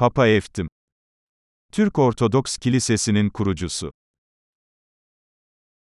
Papa Eftim. Türk Ortodoks Kilisesi'nin kurucusu.